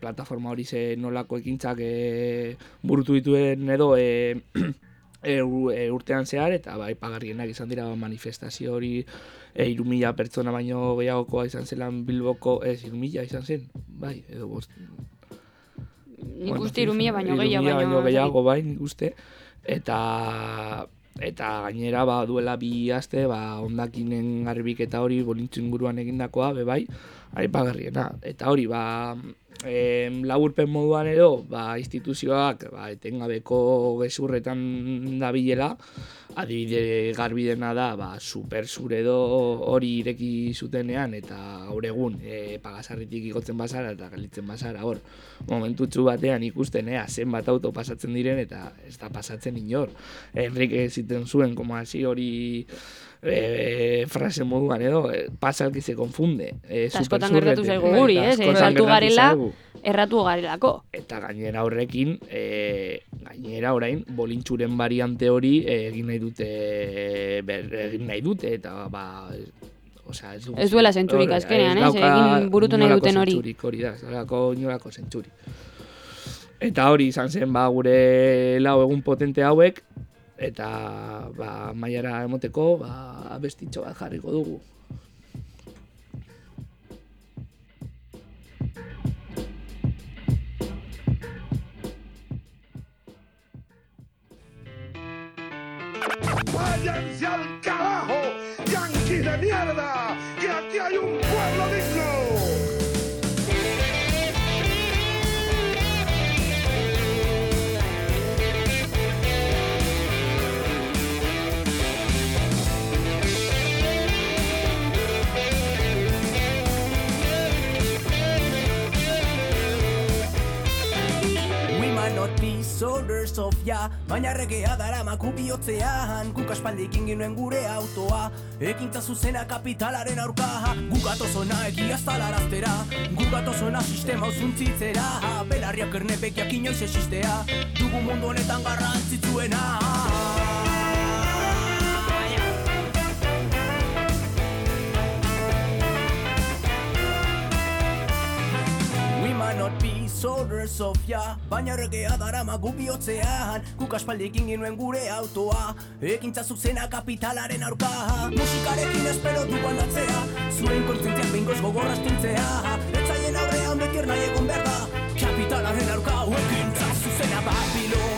plataforma hori ze nolako ekintzak e, burutu dituen edo e, e, e, urtean zehar, eta bai, pagarrienak izan dira manifestazio hori e, irumila pertsona baino gehiagokoa izan zelan Bilboko, ez, irumila izan zen, bai, edo bost, Nik uste irumila baino gehiago. Irumila baino gehiago bai, nik uste. Eta eta gainera ba duela bi aste ba hondakinen garbiketa hori bolintzu inguruan egindakoa be bai aipagarriena. Eta hori ba em, laburpen moduan edo ba instituzioak ba etengabeko gezurretan dabilela adibide garbidena da ba super zuredo hori ireki zutenean eta gaur egun e, pagasarritik igotzen bazara eta galitzen bazara hor momentutxu batean ikusten ea zenbat auto pasatzen diren eta ez da pasatzen inor. Enrique ziten zuen como así hori e, frase moduan edo e, pasa el que se confunde. E, Eta askotan superzurrete. gertatu zaigu guri, Eta ez? Erratu gertatu garela, erratu garelako. Eta gainera horrekin, e, gainera orain, bolintxuren variante hori e, egin nahi dute, ber, egin nahi dute, eta ba, Osea, ez, du- Ez duela zentzurik hor, azkenean, ez? Egin burutu nahi duten hori. zentzurik, hori da, ez daukako inolako zentzuri. Eta hori izan zen ba, gure lau egun potente hauek, eta ba, maiara emoteko ba, abestitxo bat jarriko dugu. ¡Váyanse al carajo, yanquis de mierda! ¡Que aquí hay un pueblo digno! Soldiers of ya Baina regea dara maku bihotzean Guk aspaldikin ginuen gure autoa. Ekintza zuzena kapitalaren aurka. Guk atozona egia zalaraztera Guk atozona sistema uzuntzitzera Belarriak ernepekiak inoiz existea. Dugu mundu honetan garrantzitsuena of ya Baina regea dara magu bihotzean Guk aspaldikin ginuen gure autoa. Ekintza zuzena kapitalaren aurka. Musikarekin espero du aldatzea. Zuen kontzientziak bingoz gogorra astintzea. Etzaien aurrean beti ernai egon behar Kapitalaren aurka ekintza zuzena Babilonian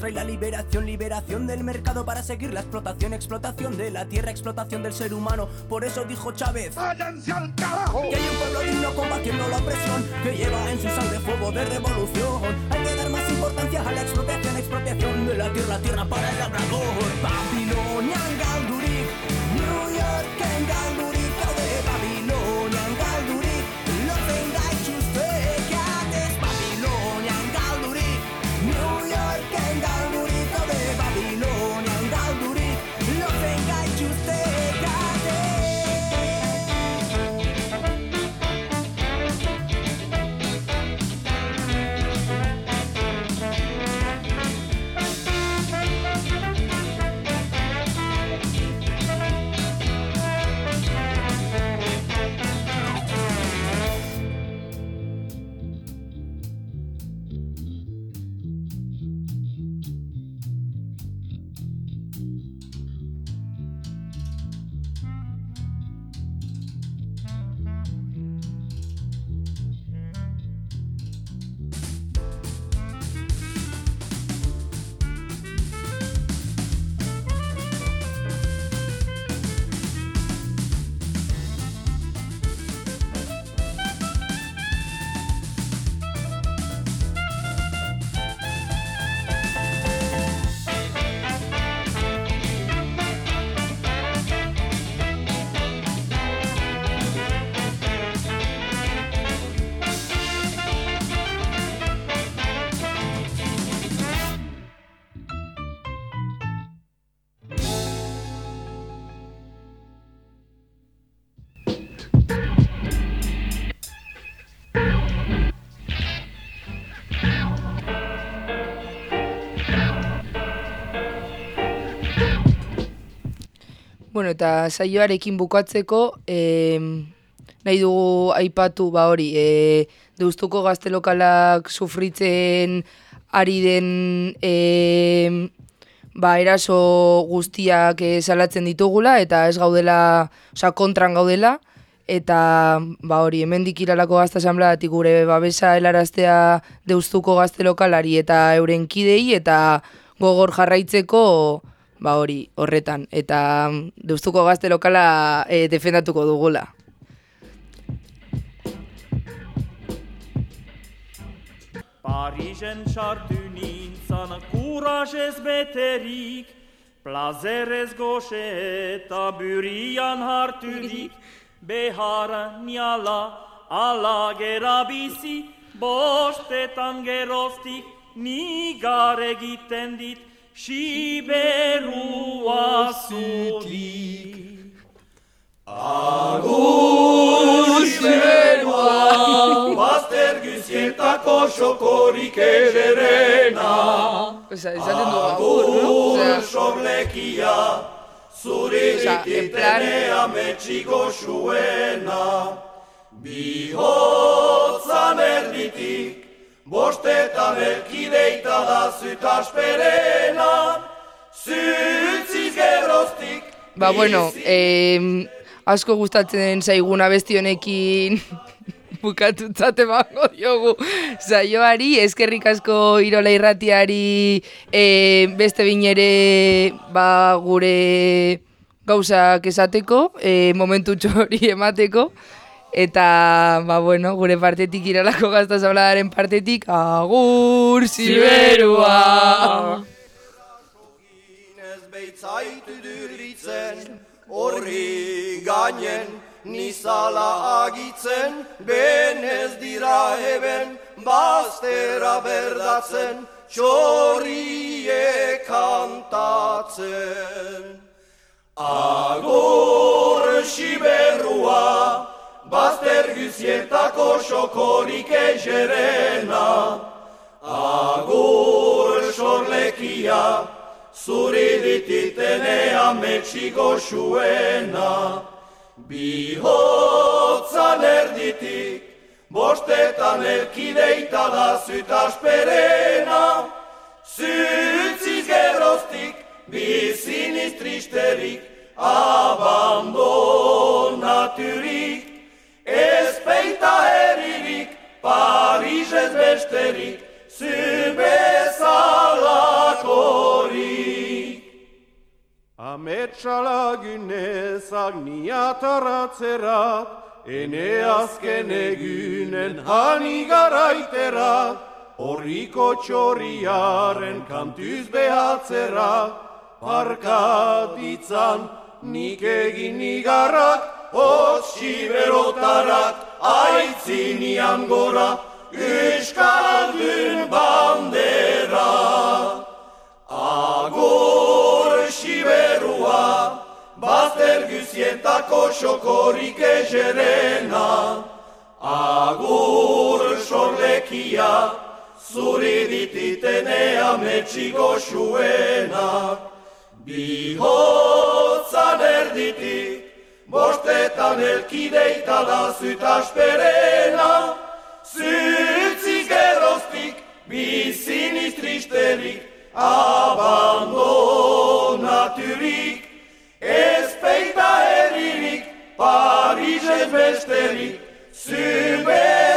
trae la liberación, liberación del mercado para seguir la explotación, explotación de la tierra, explotación del ser humano. Por eso dijo Chávez: ¡Váyanse al carajo! Que hay un pueblo digno combatiendo la opresión, que lleva en su sangre fuego de revolución. Hay que dar más importancia a la explotación, expropiación de la tierra, tierra para el labrador. Babilonian Bueno, eta saioarekin bukatzeko, e, nahi dugu aipatu, ba hori, e, deustuko gazte lokalak sufritzen ari den e, ba, eraso guztiak e, salatzen ditugula, eta ez gaudela, osea, kontran gaudela, eta ba hori, hemendik iralako gazta asambladatik gure babesa helaraztea deustuko gazte lokalari eta euren kidei, eta gogor jarraitzeko ba hori, horretan. Eta mm, deustuko gazte lokala e, defendatuko dugula. Parisen sartu nintzan kurajez beterik, plazerez goxe eta burian harturik, behara niala ala gera bizi, bostetan geroztik nigar egiten dit, siberua zutik. Agur siberua, bazter guzietako xokorik ederena. Osa, esaten du agur, no? Agur soblekia, zuri Osea, en plan- dititenea metxiko zuena. Bihotzan erditik, bostetan erkideita da zutasperena. Zutziz geroztik, Ba, bueno, eh, asko gustatzen zaigun abesti honekin bukatutzat emango diogu saioari, eskerrik asko Irola irratiari eh, beste bin ere ba, gure gauzak esateko, eh, momentu hori emateko, eta, ba, bueno, gure partetik iralako gazta zabladaren partetik, agur ziberua! horri gainen nizala agitzen, ben ez dira eben, baztera berdatzen, txorrie kantatzen. Agur siberua, bazter guzietako xokorik egerena, Agur sorlekia, zuri dititenea metxiko zuena. Bihotzan erditik, bostetan elkideita da zutasperena. Zutziz geroztik, biziniz tristerik, abandonaturik. Ez peita herririk, Parisez besterik, zubezalakorik. Ametsa lagunezak niataratzerat, ene azken egunen hani garaiterat, horriko txorriaren kantuz behatzerat, parkatitzan nik egin igarrak, hotxi berotarak, aitzinian gora, Euskaldun bandera. Agur siberua, bazter guzietako xokorik egerena. Agur sorlekia, zuri dititenea metxiko zuena. Bihotzan erditik, bostetan elkideita da zutasperena. Zutziz geroztik, biziniz tristerik, abandonaturik. Ez peita herririk, Parisez besterik, zube